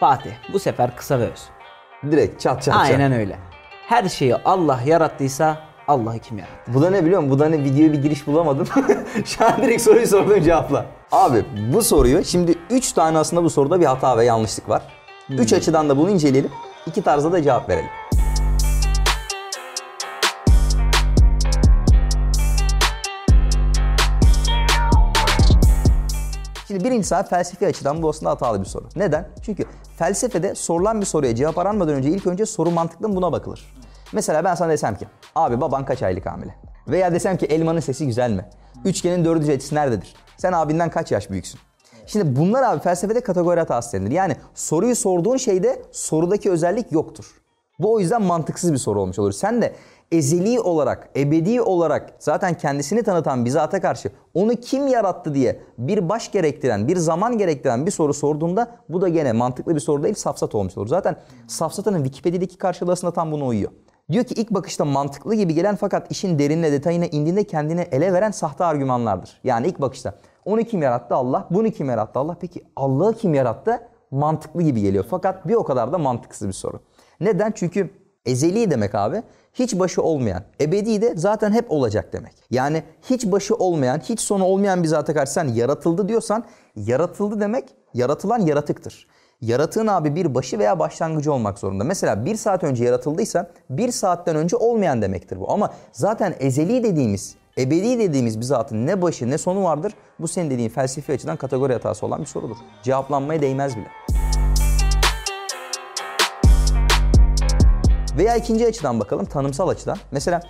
Fatih bu sefer kısa ve öz. Direkt çat çat çat. Aynen öyle. Her şeyi Allah yarattıysa Allah'ı kim yarattı? Bu da ne biliyor musun? Bu da ne videoya bir giriş bulamadım. Şu an direkt soruyu sordum cevapla. Abi bu soruyu şimdi 3 tane aslında bu soruda bir hata ve yanlışlık var. 3 açıdan da bunu inceleyelim. İki tarzda da cevap verelim. Şimdi birincisi abi felsefi açıdan bu aslında hatalı bir soru. Neden? Çünkü felsefede sorulan bir soruya cevap aranmadan önce ilk önce soru mantıklı mı buna bakılır. Mesela ben sana desem ki abi baban kaç aylık hamile? Veya desem ki elmanın sesi güzel mi? Üçgenin dördüncü açısı nerededir? Sen abinden kaç yaş büyüksün? Şimdi bunlar abi felsefede kategori hatası denilir. Yani soruyu sorduğun şeyde sorudaki özellik yoktur. Bu o yüzden mantıksız bir soru olmuş olur. Sen de ezeli olarak, ebedi olarak zaten kendisini tanıtan bir zata karşı onu kim yarattı diye bir baş gerektiren, bir zaman gerektiren bir soru sorduğunda bu da gene mantıklı bir soru değil, safsat olmuş olur. Zaten safsatının Wikipedia'daki karşılığı tam buna uyuyor. Diyor ki ilk bakışta mantıklı gibi gelen fakat işin derinine detayına indiğinde kendini ele veren sahte argümanlardır. Yani ilk bakışta onu kim yarattı Allah, bunu kim yarattı Allah. Peki Allah'ı kim yarattı? Mantıklı gibi geliyor. Fakat bir o kadar da mantıksız bir soru. Neden? Çünkü ezeli demek abi hiç başı olmayan, ebedi de zaten hep olacak demek. Yani hiç başı olmayan, hiç sonu olmayan bir zata karşı sen yaratıldı diyorsan yaratıldı demek yaratılan yaratıktır. Yaratığın abi bir başı veya başlangıcı olmak zorunda. Mesela bir saat önce yaratıldıysa bir saatten önce olmayan demektir bu. Ama zaten ezeli dediğimiz, ebedi dediğimiz bir zatın ne başı ne sonu vardır. Bu senin dediğin felsefi açıdan kategori hatası olan bir sorudur. Cevaplanmaya değmez bile. Veya ikinci açıdan bakalım, tanımsal açıdan. Mesela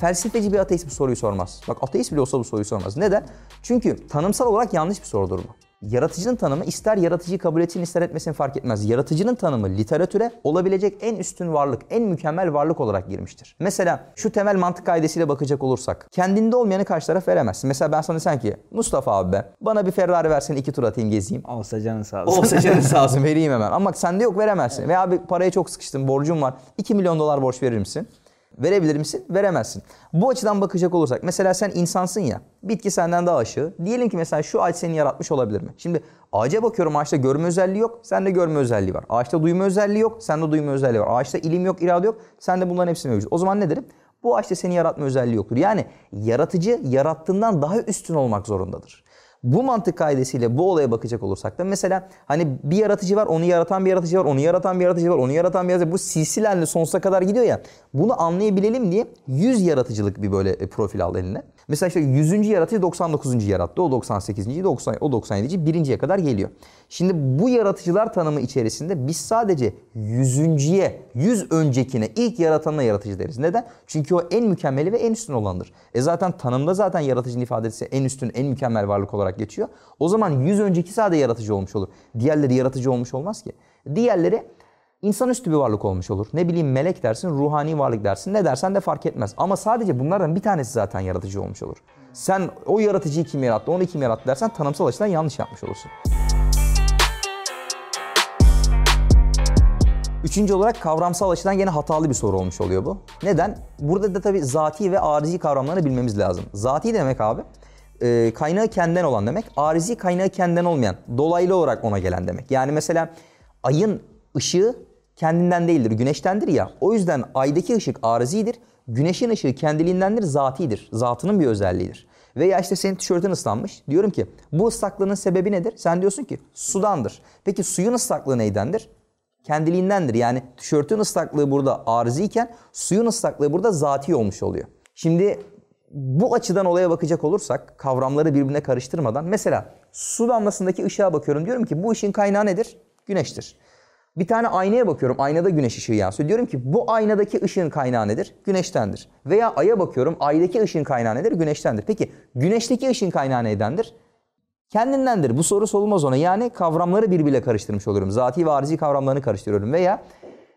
felsefeci bir ateist bu soruyu sormaz. Bak ateist bile olsa bu soruyu sormaz. Neden? Çünkü tanımsal olarak yanlış bir sorudur bu. Yaratıcının tanımı ister yaratıcıyı kabul etsin ister etmesin fark etmez. Yaratıcının tanımı literatüre olabilecek en üstün varlık, en mükemmel varlık olarak girmiştir. Mesela şu temel mantık kaidesiyle bakacak olursak kendinde olmayanı karşı taraf veremezsin. Mesela ben sana desem ki Mustafa abi be bana bir Ferrari versen iki tur atayım gezeyim. Olsa canın sağ olsun. Olsa canın sağ olsun vereyim hemen. Ama sende yok veremezsin. Veya abi paraya çok sıkıştım borcum var. 2 milyon dolar borç verir misin? Verebilir misin? Veremezsin. Bu açıdan bakacak olursak mesela sen insansın ya bitki senden daha aşağı. Diyelim ki mesela şu ağaç seni yaratmış olabilir mi? Şimdi ağaca bakıyorum ağaçta görme özelliği yok. Sende görme özelliği var. Ağaçta duyma özelliği yok. Sende duyma özelliği var. Ağaçta ilim yok, irade yok. Sende bunların hepsi mevcut. O zaman ne derim? Bu ağaçta seni yaratma özelliği yoktur. Yani yaratıcı yarattığından daha üstün olmak zorundadır. Bu mantık kaidesiyle bu olaya bakacak olursak da mesela hani bir yaratıcı var, onu yaratan bir yaratıcı var, onu yaratan bir yaratıcı var, onu yaratan bir yaratıcı var. Bu silsilenle sonsuza kadar gidiyor ya. Bunu anlayabilelim diye 100 yaratıcılık bir böyle profil al eline. Mesela işte 100. yaratıcı 99. yarattı. O 98. 90, o 97. birinciye kadar geliyor. Şimdi bu yaratıcılar tanımı içerisinde biz sadece yüzüncüye, yüz öncekine, ilk yaratanına yaratıcı deriz. Neden? Çünkü o en mükemmeli ve en üstün olandır. E zaten tanımda zaten yaratıcının ifadesi en üstün, en mükemmel varlık olarak geçiyor. O zaman yüz önceki sadece yaratıcı olmuş olur. Diğerleri yaratıcı olmuş olmaz ki. Diğerleri insanüstü bir varlık olmuş olur. Ne bileyim melek dersin, ruhani varlık dersin. Ne dersen de fark etmez. Ama sadece bunlardan bir tanesi zaten yaratıcı olmuş olur. Sen o yaratıcıyı kim yarattı, onu kim yarattı dersen tanımsal açıdan yanlış yapmış olursun. Üçüncü olarak kavramsal açıdan yine hatalı bir soru olmuş oluyor bu. Neden? Burada da tabii zati ve arizi kavramlarını bilmemiz lazım. Zati demek abi e, kaynağı kendinden olan demek. Arizi kaynağı kendinden olmayan, dolaylı olarak ona gelen demek. Yani mesela ayın ışığı kendinden değildir, güneştendir ya. O yüzden aydaki ışık arizidir. Güneşin ışığı kendiliğindendir, zatidir. Zatının bir özelliğidir. Veya işte senin tişörtün ıslanmış. Diyorum ki bu ıslaklığının sebebi nedir? Sen diyorsun ki sudandır. Peki suyun ıslaklığı neydendir? Kendiliğindendir. Yani tişörtün ıslaklığı burada arziyken suyun ıslaklığı burada zati olmuş oluyor. Şimdi bu açıdan olaya bakacak olursak kavramları birbirine karıştırmadan mesela su damlasındaki ışığa bakıyorum. Diyorum ki bu ışığın kaynağı nedir? Güneştir. Bir tane aynaya bakıyorum. Aynada güneş ışığı yansıyor. Diyorum ki bu aynadaki ışığın kaynağı nedir? Güneştendir. Veya aya bakıyorum. Aydaki ışığın kaynağı nedir? Güneştendir. Peki güneşteki ışığın kaynağı nedendir? Kendindendir. Bu soru sorulmaz ona. Yani kavramları birbiriyle karıştırmış oluyorum. Zati ve arizi kavramlarını karıştırıyorum. Veya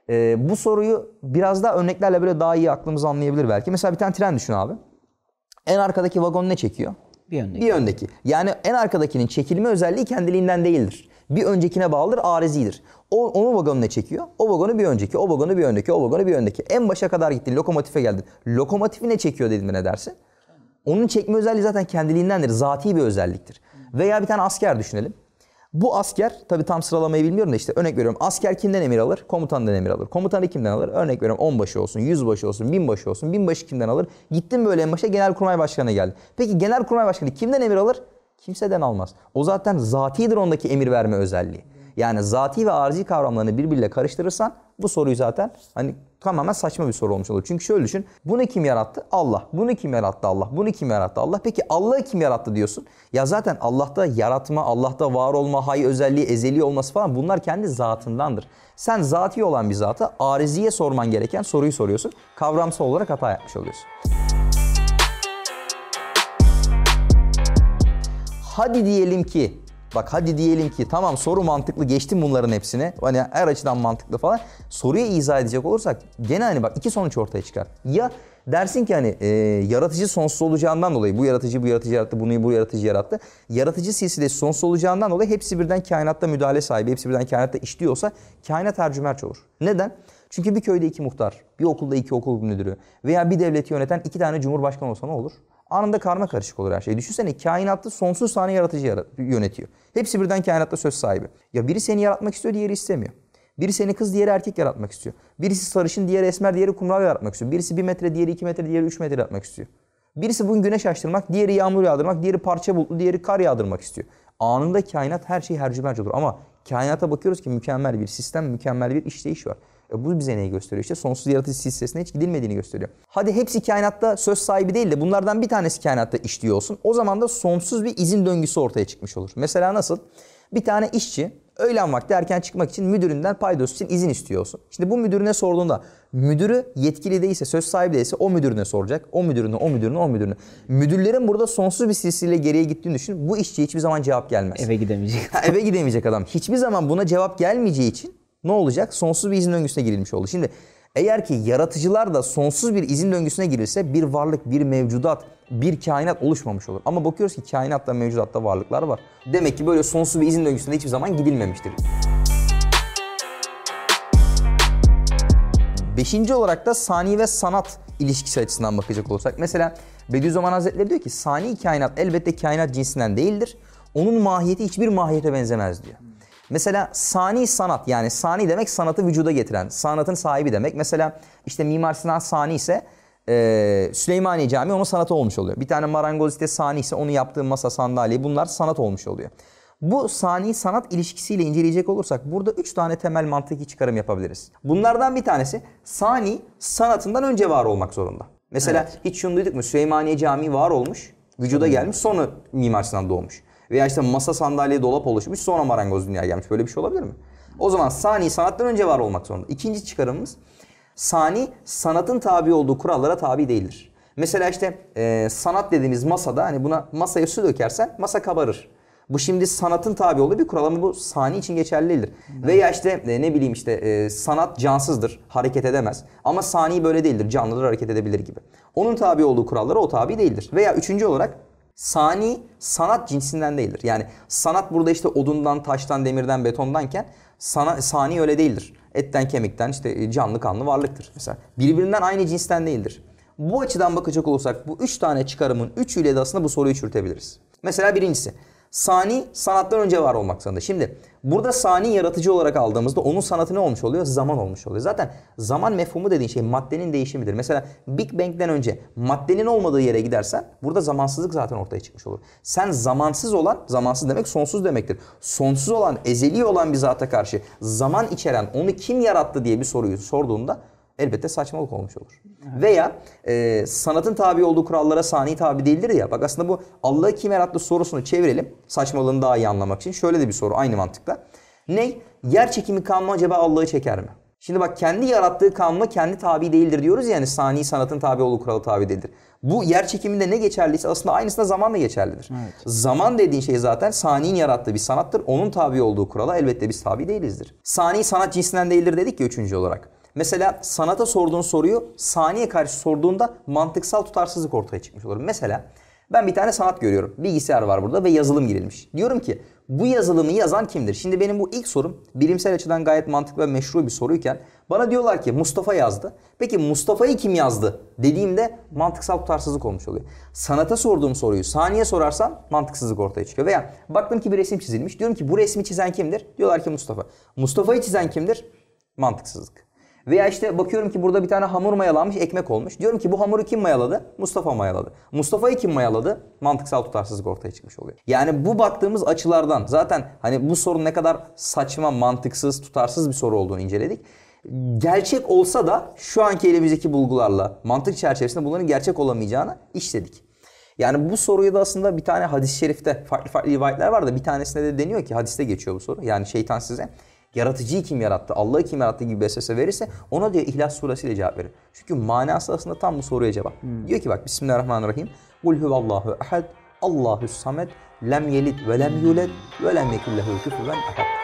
e, bu soruyu biraz daha örneklerle böyle daha iyi aklımız anlayabilir belki. Mesela bir tane tren düşün abi. En arkadaki vagon ne çekiyor? Bir öndeki. Bir öndeki. Yani en arkadakinin çekilme özelliği kendiliğinden değildir. Bir öncekine bağlıdır, arizidir. O, onun vagonu ne çekiyor? O vagonu bir önceki, o vagonu bir öndeki, o vagonu bir öndeki. En başa kadar gittin, lokomotife geldin. Lokomotifi ne çekiyor dedim ne dersin? Onun çekme özelliği zaten kendiliğindendir. Zati bir özelliktir. Veya bir tane asker düşünelim. Bu asker tabii tam sıralamayı bilmiyorum da işte örnek veriyorum asker kimden emir alır? Komutandan emir alır. Komutanı kimden alır? Örnek veriyorum onbaşı olsun, yüzbaşı olsun, binbaşı olsun. Binbaşı kimden alır? Gittim böyle en başa genelkurmay başkanı geldi. Peki genelkurmay başkanı kimden emir alır? Kimseden almaz. O zaten zatidir ondaki emir verme özelliği. Yani zati ve arzi kavramlarını birbiriyle karıştırırsan bu soruyu zaten hani tamamen saçma bir soru olmuş olur. Çünkü şöyle düşün. Bunu kim yarattı? Allah. Bunu kim yarattı? Allah. Bunu kim yarattı? Allah. Peki Allah'ı kim yarattı diyorsun? Ya zaten Allah'ta yaratma, Allah'ta var olma, hay özelliği, ezeli olması falan bunlar kendi zatındandır. Sen zati olan bir zata ariziye sorman gereken soruyu soruyorsun. Kavramsal olarak hata yapmış oluyorsun. Hadi diyelim ki Bak hadi diyelim ki tamam soru mantıklı geçtim bunların hepsine. Hani her açıdan mantıklı falan. Soruyu izah edecek olursak gene hani bak iki sonuç ortaya çıkar. Ya dersin ki hani e, yaratıcı sonsuz olacağından dolayı bu yaratıcı bu yaratıcı yarattı bunu bu yaratıcı yarattı. Yaratıcı silsilesi sonsuz olacağından dolayı hepsi birden kainatta müdahale sahibi, hepsi birden kainatta işliyorsa kainat tercümerç olur. Neden? Çünkü bir köyde iki muhtar, bir okulda iki okul müdürü veya bir devleti yöneten iki tane cumhurbaşkanı olsa ne olur? Anında karma karışık olur her şey. Düşünsene kainatta sonsuz tane yaratıcı yönetiyor. Hepsi birden kainatta söz sahibi. Ya biri seni yaratmak istiyor, diğeri istemiyor. Biri seni kız, diğeri erkek yaratmak istiyor. Birisi sarışın, diğeri esmer, diğeri kumral yaratmak istiyor. Birisi bir metre, diğeri iki metre, diğeri üç metre yaratmak istiyor. Birisi bugün güneş açtırmak, diğeri yağmur yağdırmak, diğeri parça bulutlu, diğeri kar yağdırmak istiyor. Anında kainat her şey hercümerc olur. Ama kainata bakıyoruz ki mükemmel bir sistem, mükemmel bir işleyiş var. E bu bize neyi gösteriyor? İşte sonsuz yaratıcı silsilesine hiç gidilmediğini gösteriyor. Hadi hepsi kainatta söz sahibi değil de bunlardan bir tanesi kainatta işliyor olsun. O zaman da sonsuz bir izin döngüsü ortaya çıkmış olur. Mesela nasıl? Bir tane işçi öğlen vakti erken çıkmak için müdüründen paydos için izin istiyor olsun. Şimdi bu müdürüne sorduğunda müdürü yetkili değilse, söz sahibi değilse o müdürüne soracak. O müdürüne, o müdürüne, o müdürüne. Müdürlerin burada sonsuz bir silsileyle geriye gittiğini düşün. Bu işçi hiçbir zaman cevap gelmez. Eve gidemeyecek. Ha, eve gidemeyecek adam. Hiçbir zaman buna cevap gelmeyeceği için ne olacak? Sonsuz bir izin döngüsüne girilmiş oldu. Şimdi eğer ki yaratıcılar da sonsuz bir izin döngüsüne girilse bir varlık, bir mevcudat, bir kainat oluşmamış olur. Ama bakıyoruz ki kainatta, mevcudatta varlıklar var. Demek ki böyle sonsuz bir izin döngüsüne hiçbir zaman gidilmemiştir. Beşinci olarak da sani ve sanat ilişkisi açısından bakacak olursak. Mesela Bediüzzaman Hazretleri diyor ki sani kainat elbette kainat cinsinden değildir. Onun mahiyeti hiçbir mahiyete benzemez diyor. Mesela sani sanat yani sani demek sanatı vücuda getiren, sanatın sahibi demek. Mesela işte Mimar Sinan sani ise e, Süleymaniye Camii onun sanatı olmuş oluyor. Bir tane marangoz işte sani ise onu yaptığı masa, sandalye bunlar sanat olmuş oluyor. Bu sani sanat ilişkisiyle inceleyecek olursak burada üç tane temel mantıki çıkarım yapabiliriz. Bunlardan bir tanesi sani sanatından önce var olmak zorunda. Mesela evet. hiç şunu duyduk mu? Süleymaniye Camii var olmuş, vücuda gelmiş sonra Mimar Sinan doğmuş. Veya işte masa sandalye dolap oluşmuş sonra marangoz dünyaya gelmiş. Böyle bir şey olabilir mi? O zaman sani sanattan önce var olmak zorunda. İkinci çıkarımımız sani sanatın tabi olduğu kurallara tabi değildir. Mesela işte e, sanat dediğimiz masada hani buna masaya su dökersen masa kabarır. Bu şimdi sanatın tabi olduğu bir kural ama bu sani için geçerli değildir. Evet. Veya işte e, ne bileyim işte e, sanat cansızdır, hareket edemez. Ama sani böyle değildir, canlıdır, hareket edebilir gibi. Onun tabi olduğu kurallara o tabi değildir. Veya üçüncü olarak Sani sanat cinsinden değildir. Yani sanat burada işte odundan, taştan, demirden, betondanken sana, sani öyle değildir. Etten, kemikten işte canlı kanlı varlıktır. Mesela birbirinden aynı cinsten değildir. Bu açıdan bakacak olursak bu üç tane çıkarımın üçüyle de aslında bu soruyu çürütebiliriz. Mesela birincisi Sani sanattan önce var olmak zorunda. Şimdi burada sani yaratıcı olarak aldığımızda onun sanatı ne olmuş oluyor? Zaman olmuş oluyor. Zaten zaman mefhumu dediğin şey maddenin değişimidir. Mesela Big Bang'den önce maddenin olmadığı yere gidersen burada zamansızlık zaten ortaya çıkmış olur. Sen zamansız olan, zamansız demek sonsuz demektir. Sonsuz olan, ezeli olan bir zata karşı zaman içeren onu kim yarattı diye bir soruyu sorduğunda elbette saçmalık olmuş olur. Evet. Veya e, sanatın tabi olduğu kurallara sani tabi değildir ya. Bak aslında bu Allah'ı kim yarattı sorusunu çevirelim. Saçmalığını daha iyi anlamak için. Şöyle de bir soru aynı mantıkla. Ne? Yer çekimi kanunu acaba Allah'ı çeker mi? Şimdi bak kendi yarattığı kanuna kendi tabi değildir diyoruz ya yani sani sanatın tabi olduğu kuralı tabi değildir. Bu yer çekiminde ne geçerliyse aslında aynısında zaman da geçerlidir. Evet. Zaman dediğin şey zaten sani'nin yarattığı bir sanattır. Onun tabi olduğu kurala elbette biz tabi değilizdir. Sani sanat cinsinden değildir dedik ya üçüncü olarak. Mesela sanata sorduğun soruyu saniye karşı sorduğunda mantıksal tutarsızlık ortaya çıkmış olur. Mesela Ben bir tane sanat görüyorum. Bilgisayar var burada ve yazılım girilmiş. Diyorum ki bu yazılımı yazan kimdir? Şimdi benim bu ilk sorum bilimsel açıdan gayet mantıklı ve meşru bir soruyken bana diyorlar ki Mustafa yazdı. Peki Mustafa'yı kim yazdı dediğimde mantıksal tutarsızlık olmuş oluyor. Sanata sorduğum soruyu saniye sorarsam mantıksızlık ortaya çıkıyor. Veya baktım ki bir resim çizilmiş. Diyorum ki bu resmi çizen kimdir? Diyorlar ki Mustafa. Mustafa'yı çizen kimdir? Mantıksızlık. Veya işte bakıyorum ki burada bir tane hamur mayalanmış ekmek olmuş. Diyorum ki bu hamuru kim mayaladı? Mustafa mayaladı. Mustafa'yı kim mayaladı? Mantıksal tutarsızlık ortaya çıkmış oluyor. Yani bu baktığımız açılardan zaten hani bu sorun ne kadar saçma, mantıksız, tutarsız bir soru olduğunu inceledik. Gerçek olsa da şu anki elimizdeki bulgularla mantık çerçevesinde bunların gerçek olamayacağını işledik. Yani bu soruyu da aslında bir tane hadis-i şerifte farklı farklı rivayetler var da bir tanesinde de deniyor ki hadiste geçiyor bu soru. Yani şeytan size yaratıcıyı kim yarattı, Allah'ı kim yarattı gibi vesvese verirse ona diyor İhlas suresiyle cevap verir. Çünkü manası aslında tam bu soruya cevap. Diyor ki bak Bismillahirrahmanirrahim. Kul huvallahu ehad, Allahu samed, lem yelid ve lem yuled ve lem yekun lehu kufuven ehad.